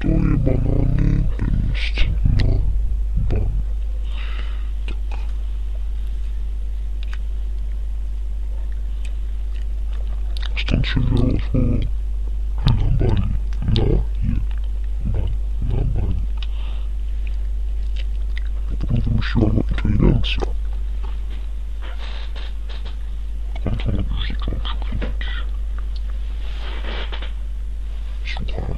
простое бананы принести на бан. Так. Станция для на бане. Да, е. На бане. Потом еще одна конференция. Конференция, как же клинить. Сюда.